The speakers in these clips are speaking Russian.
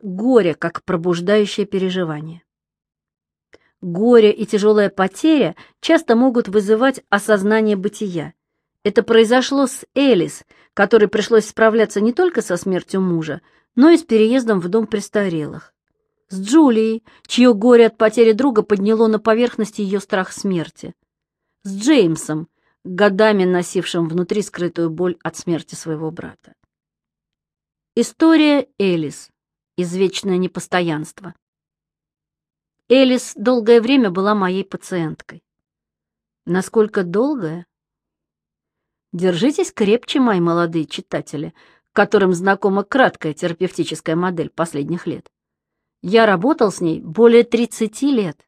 Горе как пробуждающее переживание. Горе и тяжелая потеря часто могут вызывать осознание бытия. Это произошло с Элис, которой пришлось справляться не только со смертью мужа, но и с переездом в дом престарелых. С Джулией, чье горе от потери друга подняло на поверхность ее страх смерти. С Джеймсом, годами носившим внутри скрытую боль от смерти своего брата. История Элис. Извечное непостоянство. Элис долгое время была моей пациенткой. Насколько долгое? Держитесь крепче, мои молодые читатели, которым знакома краткая терапевтическая модель последних лет. Я работал с ней более 30 лет.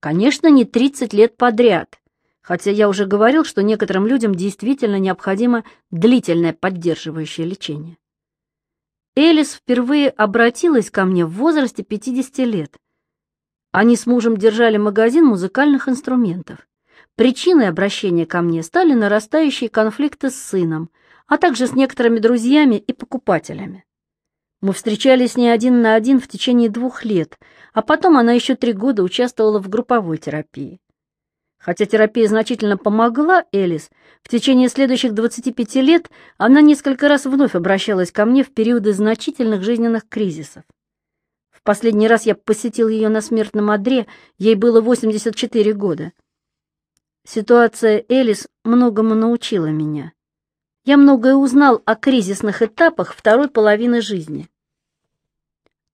Конечно, не 30 лет подряд, хотя я уже говорил, что некоторым людям действительно необходимо длительное поддерживающее лечение. Элис впервые обратилась ко мне в возрасте 50 лет. Они с мужем держали магазин музыкальных инструментов. Причиной обращения ко мне стали нарастающие конфликты с сыном, а также с некоторыми друзьями и покупателями. Мы встречались не один на один в течение двух лет, а потом она еще три года участвовала в групповой терапии. Хотя терапия значительно помогла Элис, в течение следующих 25 лет она несколько раз вновь обращалась ко мне в периоды значительных жизненных кризисов. В последний раз я посетил ее на смертном одре, ей было 84 года. Ситуация Элис многому научила меня. Я многое узнал о кризисных этапах второй половины жизни.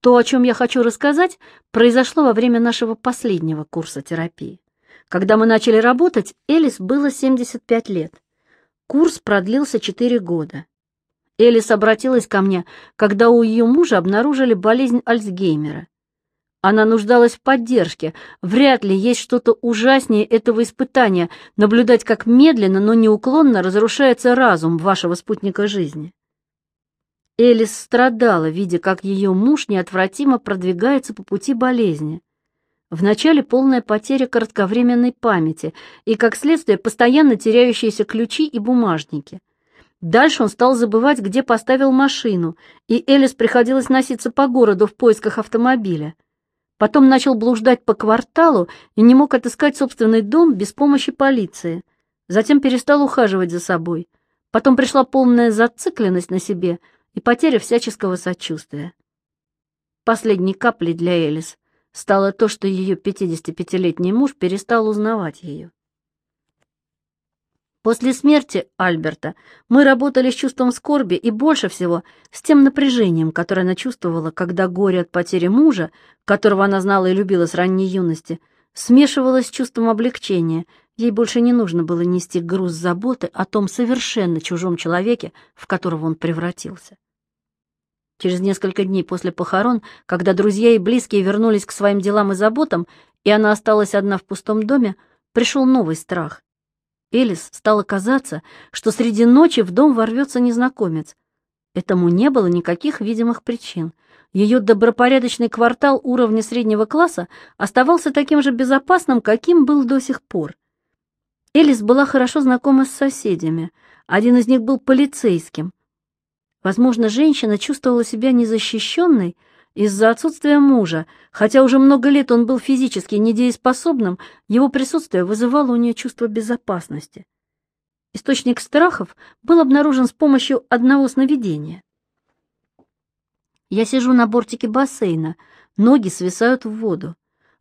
То, о чем я хочу рассказать, произошло во время нашего последнего курса терапии. Когда мы начали работать, Элис было 75 лет. Курс продлился 4 года. Элис обратилась ко мне, когда у ее мужа обнаружили болезнь Альцгеймера. Она нуждалась в поддержке. Вряд ли есть что-то ужаснее этого испытания — наблюдать, как медленно, но неуклонно разрушается разум вашего спутника жизни. Элис страдала, видя, как ее муж неотвратимо продвигается по пути болезни. Вначале полная потеря кратковременной памяти и, как следствие, постоянно теряющиеся ключи и бумажники. Дальше он стал забывать, где поставил машину, и Элис приходилось носиться по городу в поисках автомобиля. Потом начал блуждать по кварталу и не мог отыскать собственный дом без помощи полиции. Затем перестал ухаживать за собой. Потом пришла полная зацикленность на себе и потеря всяческого сочувствия. Последней каплей для Элис стало то, что ее 55-летний муж перестал узнавать ее. После смерти Альберта мы работали с чувством скорби и больше всего с тем напряжением, которое она чувствовала, когда горе от потери мужа, которого она знала и любила с ранней юности, смешивалось с чувством облегчения. Ей больше не нужно было нести груз заботы о том совершенно чужом человеке, в которого он превратился. Через несколько дней после похорон, когда друзья и близкие вернулись к своим делам и заботам, и она осталась одна в пустом доме, пришел новый страх. Элис стало казаться, что среди ночи в дом ворвется незнакомец. Этому не было никаких видимых причин. Ее добропорядочный квартал уровня среднего класса оставался таким же безопасным, каким был до сих пор. Элис была хорошо знакома с соседями. Один из них был полицейским. Возможно, женщина чувствовала себя незащищенной, из-за отсутствия мужа, хотя уже много лет он был физически недееспособным, его присутствие вызывало у нее чувство безопасности. Источник страхов был обнаружен с помощью одного сновидения. Я сижу на бортике бассейна, ноги свисают в воду.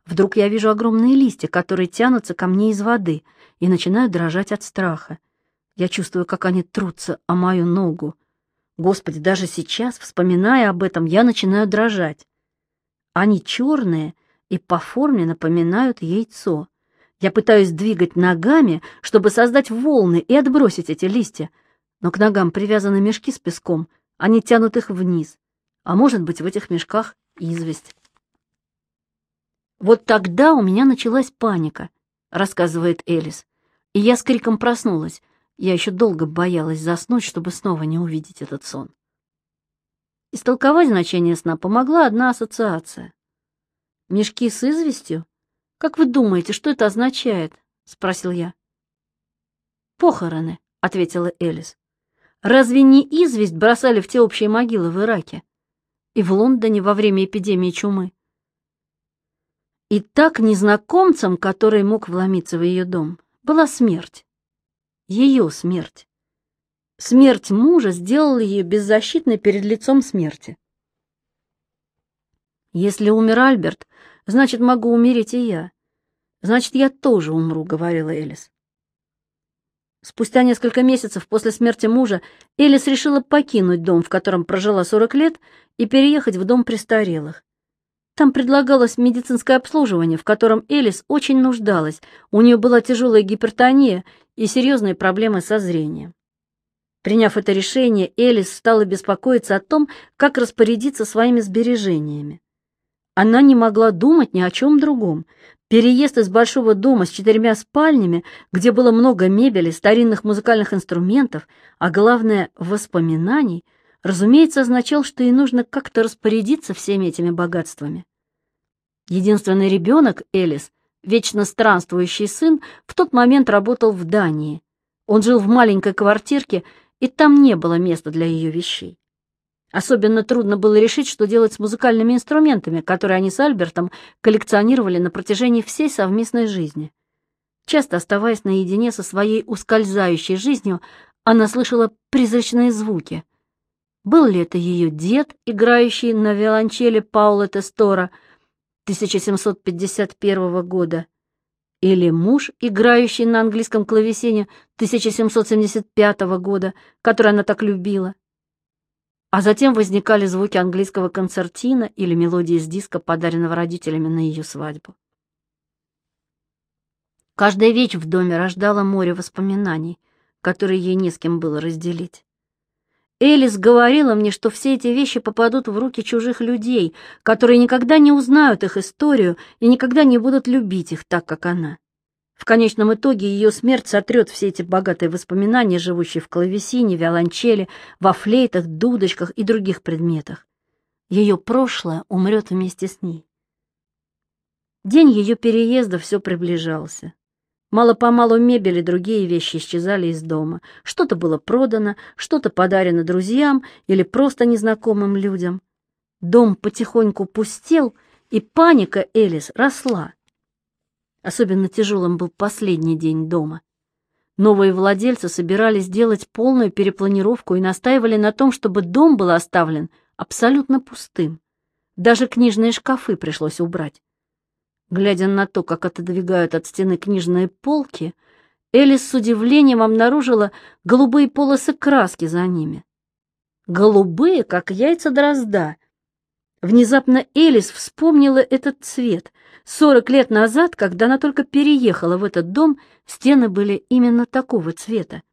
Вдруг я вижу огромные листья, которые тянутся ко мне из воды, и начинаю дрожать от страха. Я чувствую, как они трутся о мою ногу. Господи, даже сейчас, вспоминая об этом, я начинаю дрожать. Они черные и по форме напоминают яйцо. Я пытаюсь двигать ногами, чтобы создать волны и отбросить эти листья, но к ногам привязаны мешки с песком, они тянут их вниз, а может быть, в этих мешках известь. Вот тогда у меня началась паника, рассказывает Элис, и я с криком проснулась. Я еще долго боялась заснуть, чтобы снова не увидеть этот сон. Истолковать значение сна помогла одна ассоциация. «Мешки с известью? Как вы думаете, что это означает?» — спросил я. «Похороны», — ответила Элис. «Разве не известь бросали в те общие могилы в Ираке? и в Лондоне во время эпидемии чумы. И так незнакомцем, который мог вломиться в ее дом, была смерть. Ее смерть. Смерть мужа сделала ее беззащитной перед лицом смерти. Если умер Альберт, значит, могу умереть и я. Значит, я тоже умру, говорила Элис. Спустя несколько месяцев после смерти мужа Элис решила покинуть дом, в котором прожила 40 лет, и переехать в дом престарелых. Там предлагалось медицинское обслуживание, в котором Элис очень нуждалась. У нее была тяжелая гипертония и серьезные проблемы со зрением. Приняв это решение, Элис стала беспокоиться о том, как распорядиться своими сбережениями. Она не могла думать ни о чем другом. Переезд из большого дома с четырьмя спальнями, где было много мебели, старинных музыкальных инструментов, а главное — воспоминаний, разумеется, означал, что ей нужно как-то распорядиться всеми этими богатствами. Единственный ребенок, Элис, вечно странствующий сын, в тот момент работал в Дании. Он жил в маленькой квартирке, и там не было места для ее вещей. Особенно трудно было решить, что делать с музыкальными инструментами, которые они с Альбертом коллекционировали на протяжении всей совместной жизни. Часто оставаясь наедине со своей ускользающей жизнью, она слышала призрачные звуки. Был ли это ее дед, играющий на виолончели Паула Тестора 1751 года, или муж, играющий на английском клавесине 1775 года, который она так любила а затем возникали звуки английского концертина или мелодии из диска, подаренного родителями на ее свадьбу. Каждая вещь в доме рождала море воспоминаний, которые ей не с кем было разделить. Элис говорила мне, что все эти вещи попадут в руки чужих людей, которые никогда не узнают их историю и никогда не будут любить их так, как она. В конечном итоге ее смерть сотрет все эти богатые воспоминания, живущие в клавесине, виолончели, во флейтах, дудочках и других предметах. Ее прошлое умрет вместе с ней. День ее переезда все приближался. Мало-помалу мебель и другие вещи исчезали из дома. Что-то было продано, что-то подарено друзьям или просто незнакомым людям. Дом потихоньку пустел, и паника Элис росла. Особенно тяжелым был последний день дома. Новые владельцы собирались сделать полную перепланировку и настаивали на том, чтобы дом был оставлен абсолютно пустым. Даже книжные шкафы пришлось убрать. Глядя на то, как отодвигают от стены книжные полки, Элис с удивлением обнаружила голубые полосы краски за ними. Голубые, как яйца дрозда. Внезапно Элис вспомнила этот цвет — Сорок лет назад, когда она только переехала в этот дом, стены были именно такого цвета.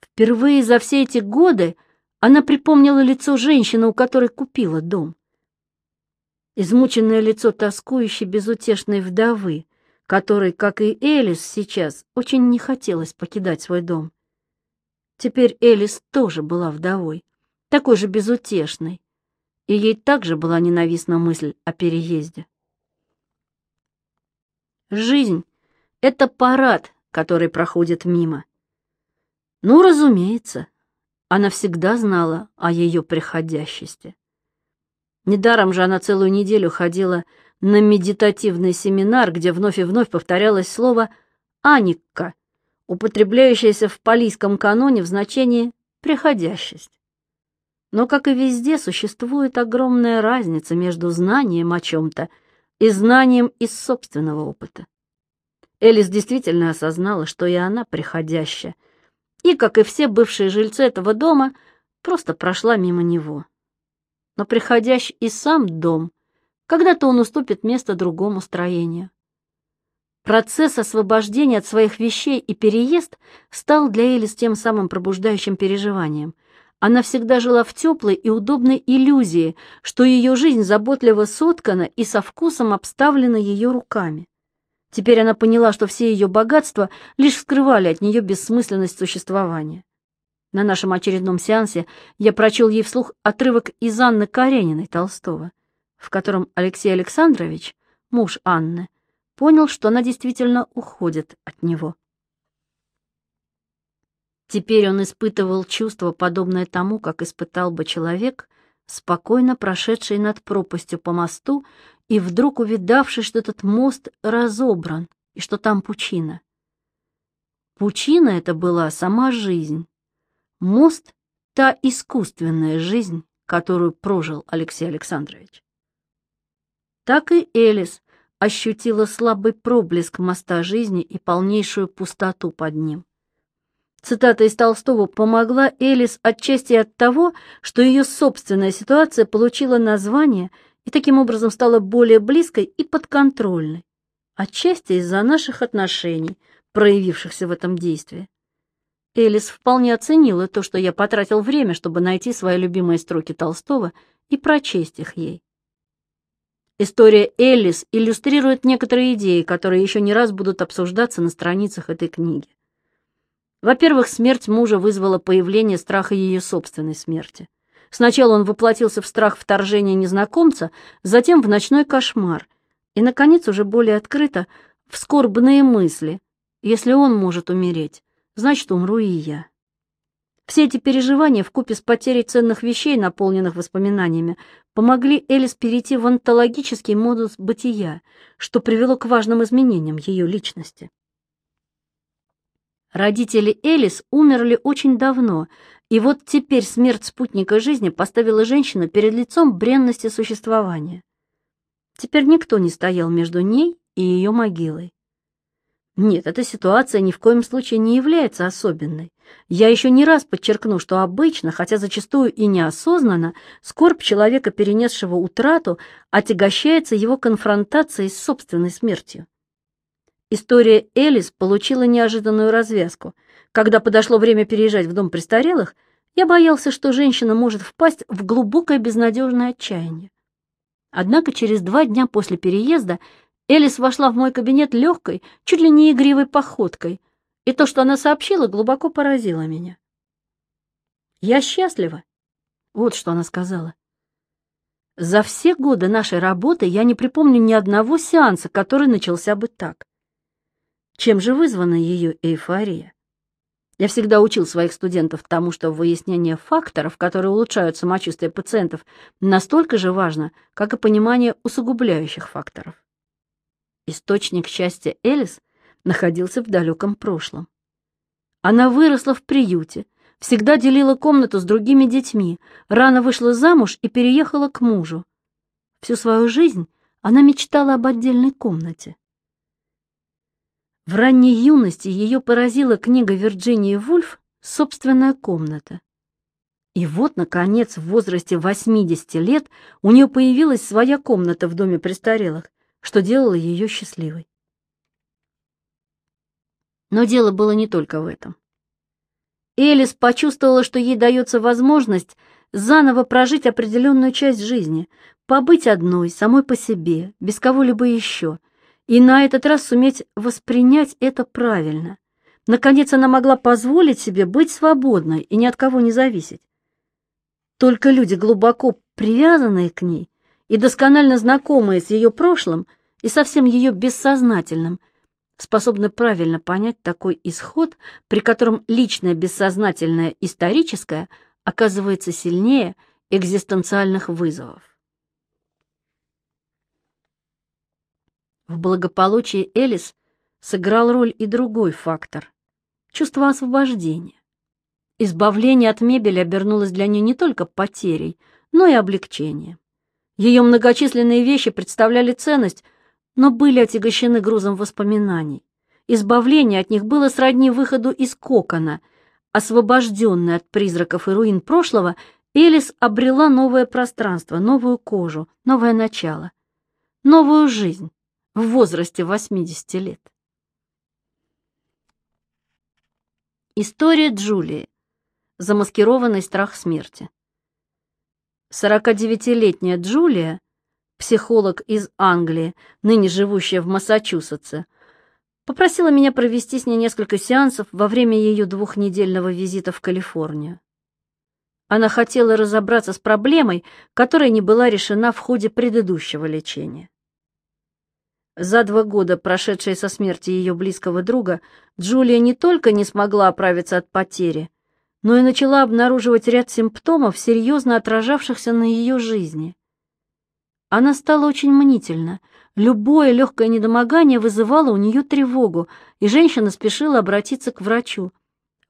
Впервые за все эти годы она припомнила лицо женщины, у которой купила дом. Измученное лицо тоскующей безутешной вдовы, которой, как и Элис сейчас, очень не хотелось покидать свой дом. Теперь Элис тоже была вдовой, такой же безутешной, и ей также была ненавистна мысль о переезде. Жизнь — это парад, который проходит мимо. Ну, разумеется, она всегда знала о ее приходящести. Недаром же она целую неделю ходила на медитативный семинар, где вновь и вновь повторялось слово «аникка», употребляющееся в палийском каноне в значении «приходящесть». Но, как и везде, существует огромная разница между знанием о чем-то и знанием из собственного опыта. Элис действительно осознала, что и она приходящая, и, как и все бывшие жильцы этого дома, просто прошла мимо него. Но приходящий и сам дом, когда-то он уступит место другому строению. Процесс освобождения от своих вещей и переезд стал для Элис тем самым пробуждающим переживанием, она всегда жила в теплой и удобной иллюзии, что ее жизнь заботливо соткана и со вкусом обставлена ее руками. Теперь она поняла, что все ее богатства лишь скрывали от нее бессмысленность существования. На нашем очередном сеансе я прочел ей вслух отрывок из Анны Карениной Толстого, в котором Алексей Александрович, муж Анны, понял, что она действительно уходит от него. Теперь он испытывал чувство, подобное тому, как испытал бы человек, спокойно прошедшей над пропастью по мосту и вдруг увидавшей, что этот мост разобран и что там пучина. Пучина это была сама жизнь. Мост — та искусственная жизнь, которую прожил Алексей Александрович. Так и Элис ощутила слабый проблеск моста жизни и полнейшую пустоту под ним. Цитата из Толстого помогла Элис отчасти от того, что ее собственная ситуация получила название и таким образом стала более близкой и подконтрольной, отчасти из-за наших отношений, проявившихся в этом действии. Элис вполне оценила то, что я потратил время, чтобы найти свои любимые строки Толстого и прочесть их ей. История Элис иллюстрирует некоторые идеи, которые еще не раз будут обсуждаться на страницах этой книги. Во-первых, смерть мужа вызвала появление страха ее собственной смерти. Сначала он воплотился в страх вторжения незнакомца, затем в ночной кошмар, и, наконец, уже более открыто, в скорбные мысли. Если он может умереть, значит, умру и я. Все эти переживания вкупе с потерей ценных вещей, наполненных воспоминаниями, помогли Элис перейти в онтологический модус бытия, что привело к важным изменениям ее личности. Родители Элис умерли очень давно, и вот теперь смерть спутника жизни поставила женщину перед лицом бренности существования. Теперь никто не стоял между ней и ее могилой. Нет, эта ситуация ни в коем случае не является особенной. Я еще не раз подчеркну, что обычно, хотя зачастую и неосознанно, скорбь человека, перенесшего утрату, отягощается его конфронтацией с собственной смертью. История Элис получила неожиданную развязку. Когда подошло время переезжать в дом престарелых, я боялся, что женщина может впасть в глубокое безнадежное отчаяние. Однако через два дня после переезда Элис вошла в мой кабинет легкой, чуть ли не игривой походкой, и то, что она сообщила, глубоко поразило меня. «Я счастлива», — вот что она сказала. «За все годы нашей работы я не припомню ни одного сеанса, который начался бы так. Чем же вызвана ее эйфория? Я всегда учил своих студентов тому, что выяснение факторов, которые улучшают самочувствие пациентов, настолько же важно, как и понимание усугубляющих факторов. Источник счастья Элис находился в далеком прошлом. Она выросла в приюте, всегда делила комнату с другими детьми, рано вышла замуж и переехала к мужу. Всю свою жизнь она мечтала об отдельной комнате. В ранней юности ее поразила книга Вирджинии Вульф «Собственная комната». И вот, наконец, в возрасте 80 лет у нее появилась своя комната в доме престарелых, что делало ее счастливой. Но дело было не только в этом. Элис почувствовала, что ей дается возможность заново прожить определенную часть жизни, побыть одной, самой по себе, без кого-либо еще, и на этот раз суметь воспринять это правильно. Наконец она могла позволить себе быть свободной и ни от кого не зависеть. Только люди, глубоко привязанные к ней, и досконально знакомые с ее прошлым и со всем ее бессознательным, способны правильно понять такой исход, при котором личное бессознательное историческое оказывается сильнее экзистенциальных вызовов. В благополучии Элис сыграл роль и другой фактор — чувство освобождения. Избавление от мебели обернулось для нее не только потерей, но и облегчением. Ее многочисленные вещи представляли ценность, но были отягощены грузом воспоминаний. Избавление от них было сродни выходу из кокона. Освобожденная от призраков и руин прошлого, Элис обрела новое пространство, новую кожу, новое начало, новую жизнь в возрасте 80 лет. История Джулии. Замаскированный страх смерти. 49-летняя Джулия, психолог из Англии, ныне живущая в Массачусетсе, попросила меня провести с ней несколько сеансов во время ее двухнедельного визита в Калифорнию. Она хотела разобраться с проблемой, которая не была решена в ходе предыдущего лечения. За два года, прошедшие со смерти ее близкого друга, Джулия не только не смогла оправиться от потери, но и начала обнаруживать ряд симптомов, серьезно отражавшихся на ее жизни. Она стала очень мнительна. Любое легкое недомогание вызывало у нее тревогу, и женщина спешила обратиться к врачу.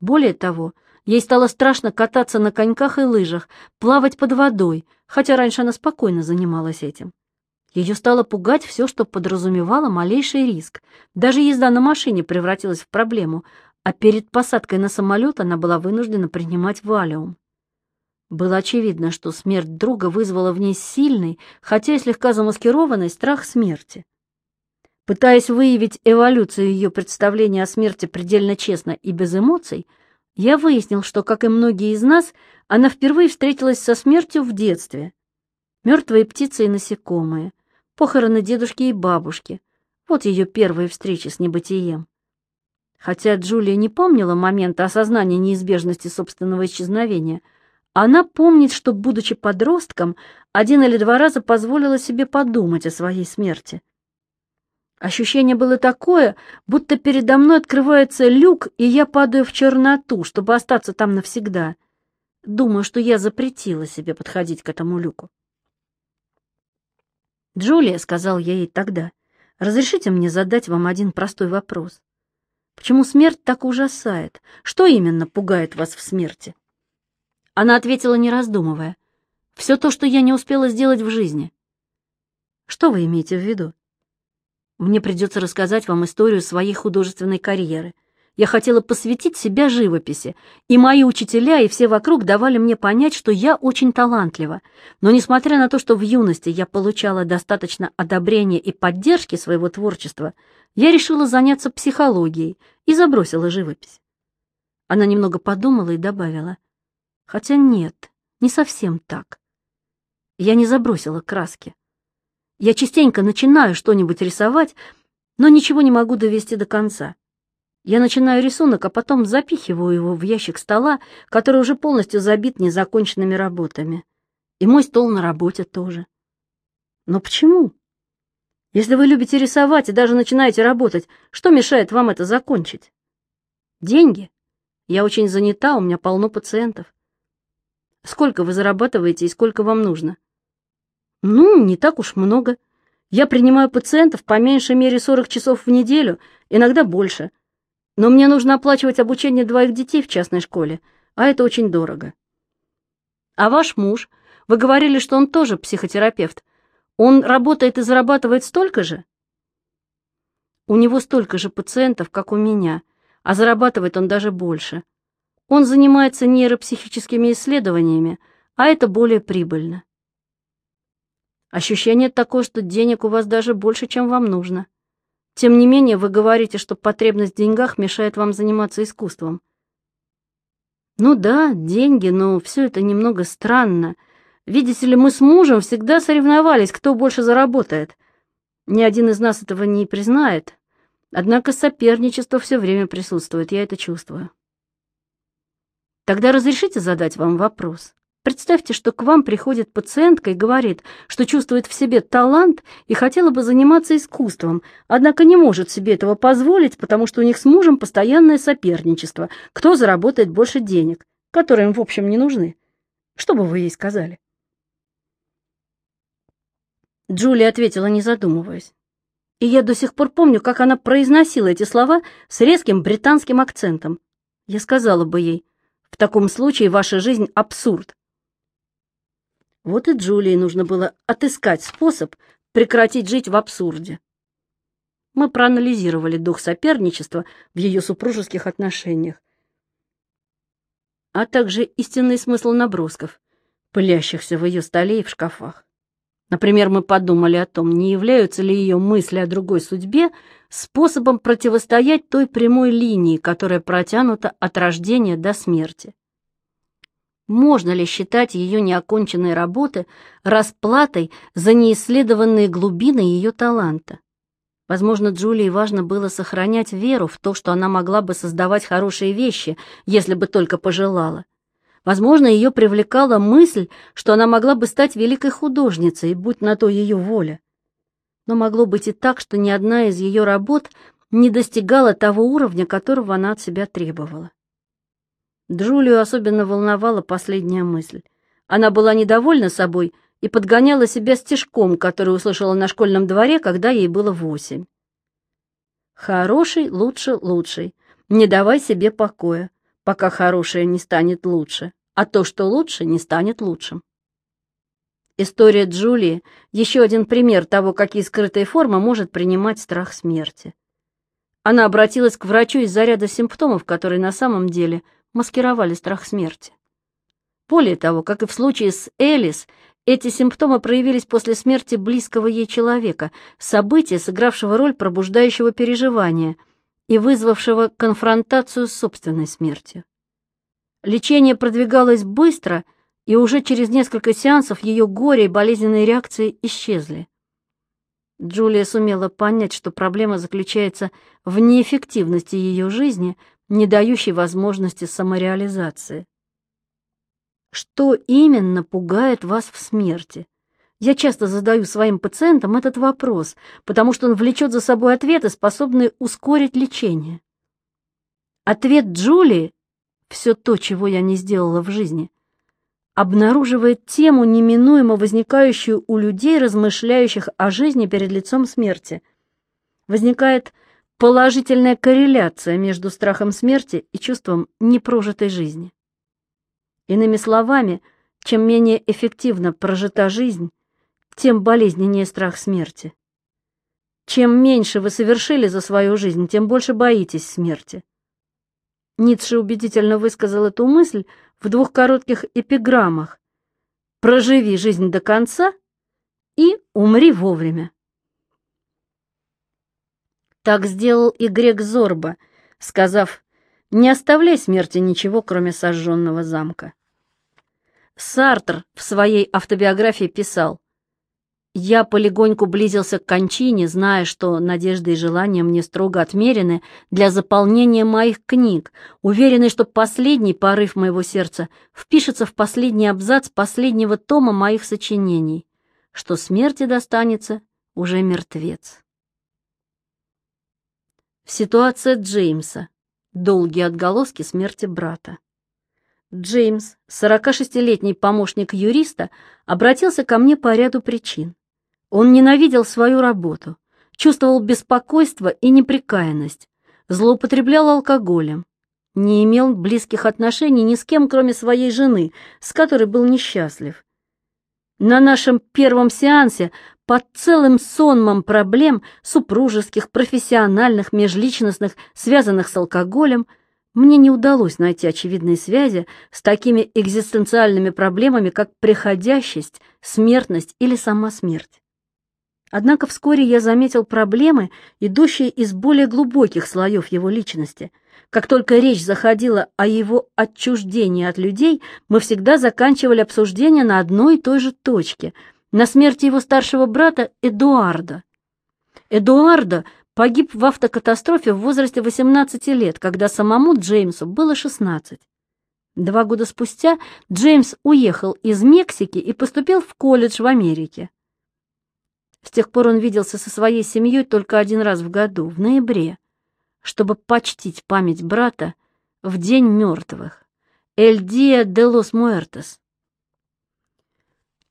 Более того, ей стало страшно кататься на коньках и лыжах, плавать под водой, хотя раньше она спокойно занималась этим. Ее стало пугать все, что подразумевало малейший риск. Даже езда на машине превратилась в проблему, а перед посадкой на самолет она была вынуждена принимать валиум. Было очевидно, что смерть друга вызвала в ней сильный, хотя и слегка замаскированный страх смерти. Пытаясь выявить эволюцию ее представления о смерти предельно честно и без эмоций, я выяснил, что, как и многие из нас, она впервые встретилась со смертью в детстве. Мертвые птицы и насекомые, похороны дедушки и бабушки — вот ее первые встречи с небытием. Хотя Джулия не помнила момента осознания неизбежности собственного исчезновения, она помнит, что, будучи подростком, один или два раза позволила себе подумать о своей смерти. Ощущение было такое, будто передо мной открывается люк, и я падаю в черноту, чтобы остаться там навсегда. Думаю, что я запретила себе подходить к этому люку. «Джулия», — сказал я ей тогда, — «разрешите мне задать вам один простой вопрос. Почему смерть так ужасает? Что именно пугает вас в смерти? Она ответила, не раздумывая. Все то, что я не успела сделать в жизни. Что вы имеете в виду? Мне придется рассказать вам историю своей художественной карьеры. Я хотела посвятить себя живописи, и мои учителя и все вокруг давали мне понять, что я очень талантлива. Но несмотря на то, что в юности я получала достаточно одобрения и поддержки своего творчества, я решила заняться психологией и забросила живопись. Она немного подумала и добавила. Хотя нет, не совсем так. Я не забросила краски. Я частенько начинаю что-нибудь рисовать, но ничего не могу довести до конца. Я начинаю рисунок, а потом запихиваю его в ящик стола, который уже полностью забит незаконченными работами. И мой стол на работе тоже. Но почему? Если вы любите рисовать и даже начинаете работать, что мешает вам это закончить? Деньги. Я очень занята, у меня полно пациентов. Сколько вы зарабатываете и сколько вам нужно? Ну, не так уж много. Я принимаю пациентов по меньшей мере 40 часов в неделю, иногда больше — но мне нужно оплачивать обучение двоих детей в частной школе, а это очень дорого. А ваш муж, вы говорили, что он тоже психотерапевт. Он работает и зарабатывает столько же? У него столько же пациентов, как у меня, а зарабатывает он даже больше. Он занимается нейропсихическими исследованиями, а это более прибыльно. Ощущение такое, что денег у вас даже больше, чем вам нужно. Тем не менее, вы говорите, что потребность в деньгах мешает вам заниматься искусством. Ну да, деньги, но все это немного странно. Видите ли, мы с мужем всегда соревновались, кто больше заработает. Ни один из нас этого не признает. Однако соперничество все время присутствует, я это чувствую. Тогда разрешите задать вам вопрос? Представьте, что к вам приходит пациентка и говорит, что чувствует в себе талант и хотела бы заниматься искусством, однако не может себе этого позволить, потому что у них с мужем постоянное соперничество, кто заработает больше денег, которые им, в общем, не нужны. Что бы вы ей сказали? Джулия ответила, не задумываясь. И я до сих пор помню, как она произносила эти слова с резким британским акцентом. Я сказала бы ей, в таком случае ваша жизнь — абсурд. Вот и Джулии нужно было отыскать способ прекратить жить в абсурде. Мы проанализировали дух соперничества в ее супружеских отношениях, а также истинный смысл набросков, пылящихся в ее столе и в шкафах. Например, мы подумали о том, не являются ли ее мысли о другой судьбе способом противостоять той прямой линии, которая протянута от рождения до смерти. Можно ли считать ее неоконченные работы расплатой за неисследованные глубины ее таланта? Возможно, Джулии важно было сохранять веру в то, что она могла бы создавать хорошие вещи, если бы только пожелала. Возможно, ее привлекала мысль, что она могла бы стать великой художницей, будь на то ее воля. Но могло быть и так, что ни одна из ее работ не достигала того уровня, которого она от себя требовала. Джулию особенно волновала последняя мысль. Она была недовольна собой и подгоняла себя стежком, который услышала на школьном дворе, когда ей было восемь. «Хороший лучше лучший. Не давай себе покоя, пока хорошее не станет лучше, а то, что лучше, не станет лучшим». История Джулии — еще один пример того, какие скрытые формы может принимать страх смерти. Она обратилась к врачу из-за ряда симптомов, которые на самом деле маскировали страх смерти. Более того, как и в случае с Элис, эти симптомы проявились после смерти близкого ей человека, события, сыгравшего роль пробуждающего переживания и вызвавшего конфронтацию с собственной смертью. Лечение продвигалось быстро, и уже через несколько сеансов ее горе и болезненные реакции исчезли. Джулия сумела понять, что проблема заключается в неэффективности ее жизни, не дающей возможности самореализации. Что именно пугает вас в смерти? Я часто задаю своим пациентам этот вопрос, потому что он влечет за собой ответы, способные ускорить лечение. Ответ Джулии — все то, чего я не сделала в жизни — обнаруживает тему, неминуемо возникающую у людей, размышляющих о жизни перед лицом смерти. Возникает положительная корреляция между страхом смерти и чувством непрожитой жизни. Иными словами, чем менее эффективно прожита жизнь, тем болезненнее страх смерти. Чем меньше вы совершили за свою жизнь, тем больше боитесь смерти. Ницше убедительно высказал эту мысль в двух коротких эпиграммах «Проживи жизнь до конца» и «Умри вовремя». Так сделал и Грек Зорба, сказав не оставляй смерти ничего, кроме сожженного замка. Сартр в своей автобиографии писал, «Я полегоньку близился к кончине, зная, что надежды и желания мне строго отмерены для заполнения моих книг, уверенный, что последний порыв моего сердца впишется в последний абзац последнего тома моих сочинений, что смерти достанется уже мертвец». Ситуация Джеймса долгие отголоски смерти брата. Джеймс, 46-летний помощник юриста, обратился ко мне по ряду причин. Он ненавидел свою работу, чувствовал беспокойство и неприкаянность, злоупотреблял алкоголем, не имел близких отношений ни с кем, кроме своей жены, с которой был несчастлив. На нашем первом сеансе под целым сонмом проблем супружеских, профессиональных, межличностных, связанных с алкоголем, мне не удалось найти очевидные связи с такими экзистенциальными проблемами, как приходящесть, смертность или сама смерть. Однако вскоре я заметил проблемы, идущие из более глубоких слоев его личности. Как только речь заходила о его отчуждении от людей, мы всегда заканчивали обсуждение на одной и той же точке — на смерти его старшего брата Эдуарда. Эдуарда погиб в автокатастрофе в возрасте 18 лет, когда самому Джеймсу было 16. Два года спустя Джеймс уехал из Мексики и поступил в колледж в Америке. С тех пор он виделся со своей семьей только один раз в году, в ноябре, чтобы почтить память брата в День мертвых, «Эль Диа де лос Муэртес»,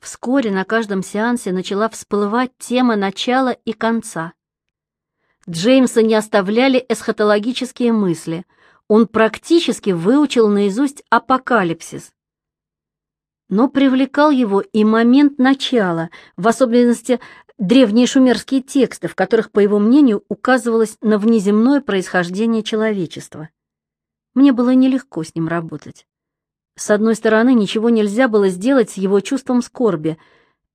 Вскоре на каждом сеансе начала всплывать тема начала и конца. Джеймса не оставляли эсхатологические мысли. Он практически выучил наизусть апокалипсис. Но привлекал его и момент начала, в особенности древние шумерские тексты, в которых, по его мнению, указывалось на внеземное происхождение человечества. Мне было нелегко с ним работать. С одной стороны, ничего нельзя было сделать с его чувством скорби.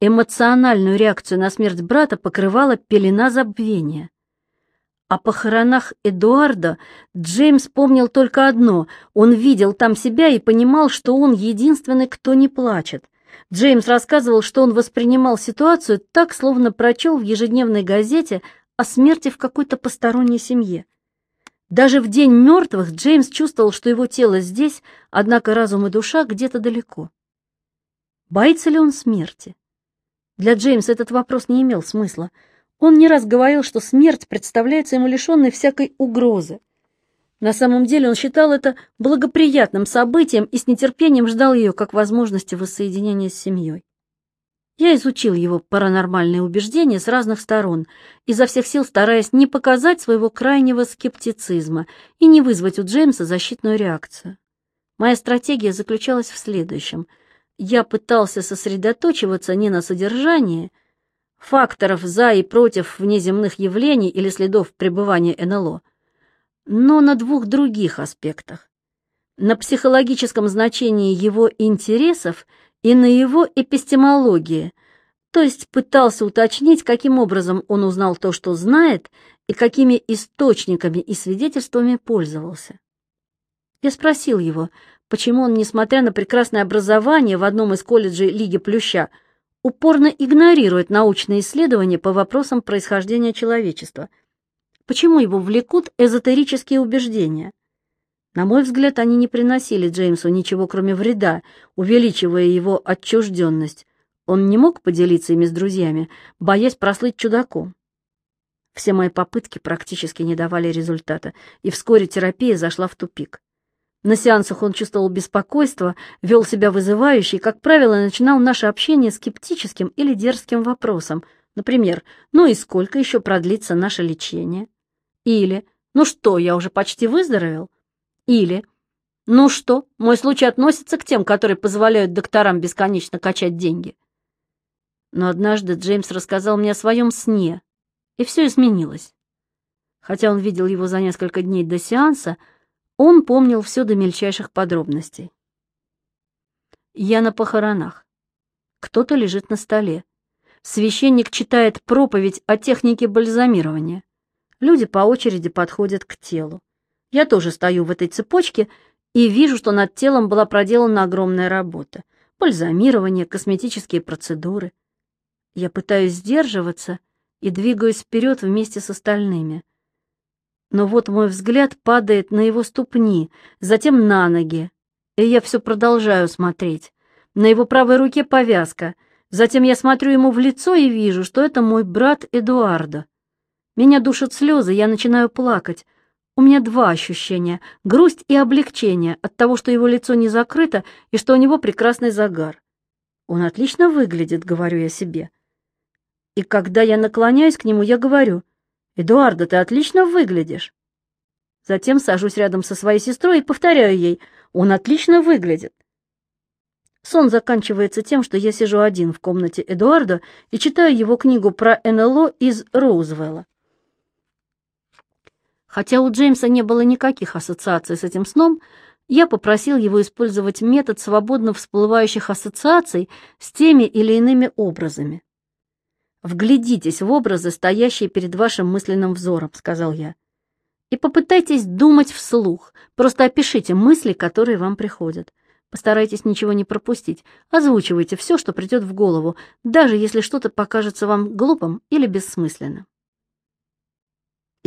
Эмоциональную реакцию на смерть брата покрывала пелена забвения. О похоронах Эдуарда Джеймс помнил только одно. Он видел там себя и понимал, что он единственный, кто не плачет. Джеймс рассказывал, что он воспринимал ситуацию так, словно прочел в ежедневной газете о смерти в какой-то посторонней семье. Даже в день мертвых Джеймс чувствовал, что его тело здесь, однако разум и душа где-то далеко. Боится ли он смерти? Для Джеймса этот вопрос не имел смысла. Он не раз говорил, что смерть представляется ему лишенной всякой угрозы. На самом деле он считал это благоприятным событием и с нетерпением ждал ее как возможности воссоединения с семьей. Я изучил его паранормальные убеждения с разных сторон, изо всех сил стараясь не показать своего крайнего скептицизма и не вызвать у Джеймса защитную реакцию. Моя стратегия заключалась в следующем. Я пытался сосредоточиваться не на содержании факторов за и против внеземных явлений или следов пребывания НЛО, но на двух других аспектах. На психологическом значении его интересов и на его эпистемологии, то есть пытался уточнить, каким образом он узнал то, что знает, и какими источниками и свидетельствами пользовался. Я спросил его, почему он, несмотря на прекрасное образование в одном из колледжей Лиги Плюща, упорно игнорирует научные исследования по вопросам происхождения человечества – Почему его влекут эзотерические убеждения? На мой взгляд, они не приносили Джеймсу ничего, кроме вреда, увеличивая его отчужденность. Он не мог поделиться ими с друзьями, боясь прослыть чудаком. Все мои попытки практически не давали результата, и вскоре терапия зашла в тупик. На сеансах он чувствовал беспокойство, вел себя вызывающе и, как правило, начинал наше общение скептическим или дерзким вопросом. Например, «Ну и сколько еще продлится наше лечение?» Или «Ну что, я уже почти выздоровел?» Или «Ну что, мой случай относится к тем, которые позволяют докторам бесконечно качать деньги?» Но однажды Джеймс рассказал мне о своем сне, и все изменилось. Хотя он видел его за несколько дней до сеанса, он помнил все до мельчайших подробностей. Я на похоронах. Кто-то лежит на столе. Священник читает проповедь о технике бальзамирования. Люди по очереди подходят к телу. Я тоже стою в этой цепочке и вижу, что над телом была проделана огромная работа. Бальзамирование, косметические процедуры. Я пытаюсь сдерживаться и двигаюсь вперед вместе с остальными. Но вот мой взгляд падает на его ступни, затем на ноги, и я все продолжаю смотреть. На его правой руке повязка. Затем я смотрю ему в лицо и вижу, что это мой брат Эдуардо. Меня душат слезы, я начинаю плакать. У меня два ощущения — грусть и облегчение от того, что его лицо не закрыто и что у него прекрасный загар. Он отлично выглядит, говорю я себе. И когда я наклоняюсь к нему, я говорю, «Эдуарда, ты отлично выглядишь». Затем сажусь рядом со своей сестрой и повторяю ей, «Он отлично выглядит». Сон заканчивается тем, что я сижу один в комнате Эдуарда и читаю его книгу про НЛО из Роузвелла. Хотя у Джеймса не было никаких ассоциаций с этим сном, я попросил его использовать метод свободно всплывающих ассоциаций с теми или иными образами. «Вглядитесь в образы, стоящие перед вашим мысленным взором», — сказал я. «И попытайтесь думать вслух, просто опишите мысли, которые вам приходят. Постарайтесь ничего не пропустить, озвучивайте все, что придет в голову, даже если что-то покажется вам глупым или бессмысленным.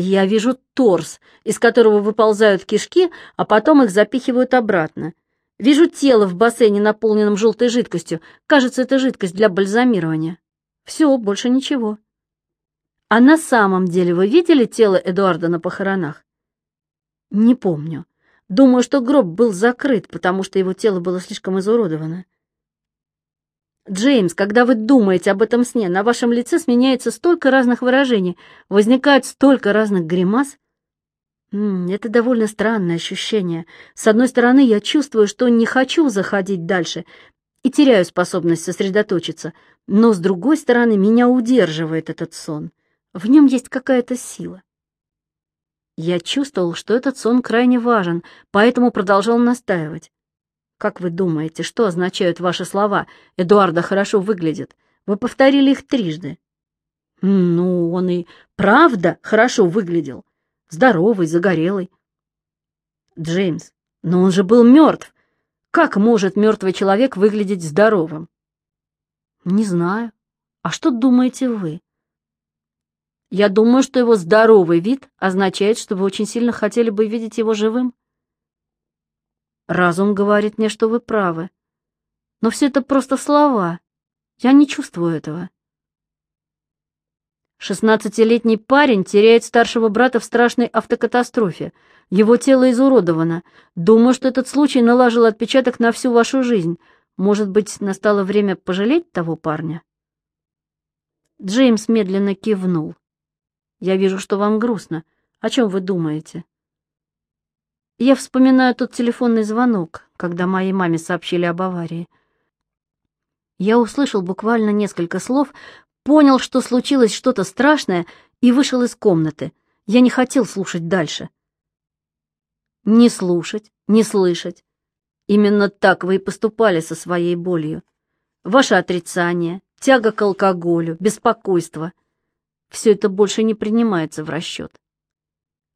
Я вижу торс, из которого выползают кишки, а потом их запихивают обратно. Вижу тело в бассейне, наполненном желтой жидкостью. Кажется, это жидкость для бальзамирования. Все, больше ничего. А на самом деле вы видели тело Эдуарда на похоронах? Не помню. Думаю, что гроб был закрыт, потому что его тело было слишком изуродовано. Джеймс, когда вы думаете об этом сне, на вашем лице сменяется столько разных выражений, возникает столько разных гримас. Это довольно странное ощущение. С одной стороны, я чувствую, что не хочу заходить дальше и теряю способность сосредоточиться, но с другой стороны, меня удерживает этот сон. В нем есть какая-то сила. Я чувствовал, что этот сон крайне важен, поэтому продолжал настаивать. Как вы думаете, что означают ваши слова? Эдуарда хорошо выглядит. Вы повторили их трижды. Ну, он и правда хорошо выглядел. Здоровый, загорелый. Джеймс, но он же был мертв. Как может мертвый человек выглядеть здоровым? Не знаю. А что думаете вы? Я думаю, что его здоровый вид означает, что вы очень сильно хотели бы видеть его живым. Разум говорит мне, что вы правы. Но все это просто слова. Я не чувствую этого. Шестнадцатилетний парень теряет старшего брата в страшной автокатастрофе. Его тело изуродовано. Думаю, что этот случай наложил отпечаток на всю вашу жизнь. Может быть, настало время пожалеть того парня?» Джеймс медленно кивнул. «Я вижу, что вам грустно. О чем вы думаете?» Я вспоминаю тот телефонный звонок, когда моей маме сообщили об аварии. Я услышал буквально несколько слов, понял, что случилось что-то страшное, и вышел из комнаты. Я не хотел слушать дальше. Не слушать, не слышать. Именно так вы и поступали со своей болью. Ваше отрицание, тяга к алкоголю, беспокойство — все это больше не принимается в расчет.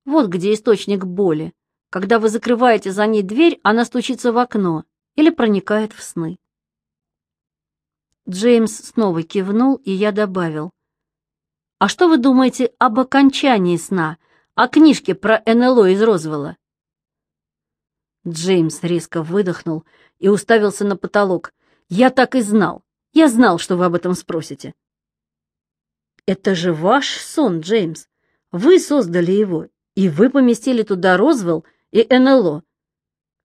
Вот где источник боли. Когда вы закрываете за ней дверь, она стучится в окно или проникает в сны. Джеймс снова кивнул, и я добавил. «А что вы думаете об окончании сна, о книжке про НЛО из Розвелла?» Джеймс резко выдохнул и уставился на потолок. «Я так и знал. Я знал, что вы об этом спросите». «Это же ваш сон, Джеймс. Вы создали его, и вы поместили туда Розвелл и НЛО.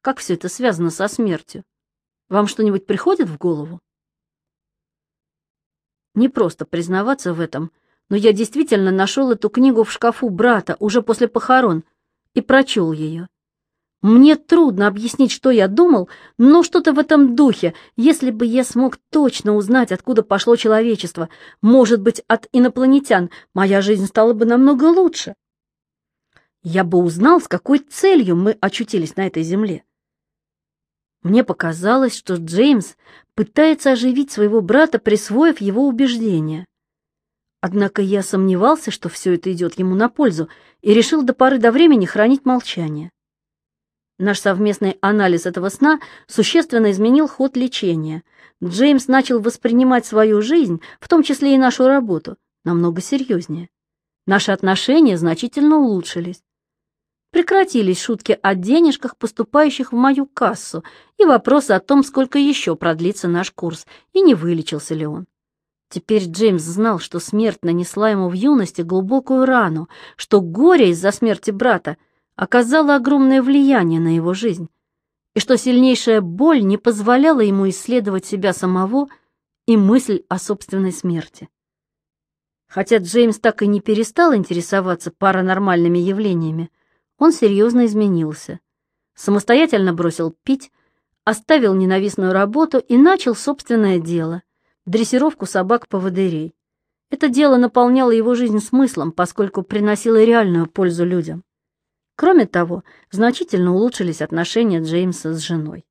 Как все это связано со смертью? Вам что-нибудь приходит в голову?» Не просто признаваться в этом, но я действительно нашел эту книгу в шкафу брата уже после похорон и прочел ее. Мне трудно объяснить, что я думал, но что-то в этом духе. Если бы я смог точно узнать, откуда пошло человечество, может быть, от инопланетян, моя жизнь стала бы намного лучше. Я бы узнал, с какой целью мы очутились на этой земле. Мне показалось, что Джеймс пытается оживить своего брата, присвоив его убеждения. Однако я сомневался, что все это идет ему на пользу, и решил до поры до времени хранить молчание. Наш совместный анализ этого сна существенно изменил ход лечения. Джеймс начал воспринимать свою жизнь, в том числе и нашу работу, намного серьезнее. Наши отношения значительно улучшились. Прекратились шутки о денежках, поступающих в мою кассу, и вопросы о том, сколько еще продлится наш курс, и не вылечился ли он. Теперь Джеймс знал, что смерть нанесла ему в юности глубокую рану, что горе из-за смерти брата оказало огромное влияние на его жизнь, и что сильнейшая боль не позволяла ему исследовать себя самого и мысль о собственной смерти. Хотя Джеймс так и не перестал интересоваться паранормальными явлениями, он серьезно изменился. Самостоятельно бросил пить, оставил ненавистную работу и начал собственное дело — дрессировку собак-поводырей. Это дело наполняло его жизнь смыслом, поскольку приносило реальную пользу людям. Кроме того, значительно улучшились отношения Джеймса с женой.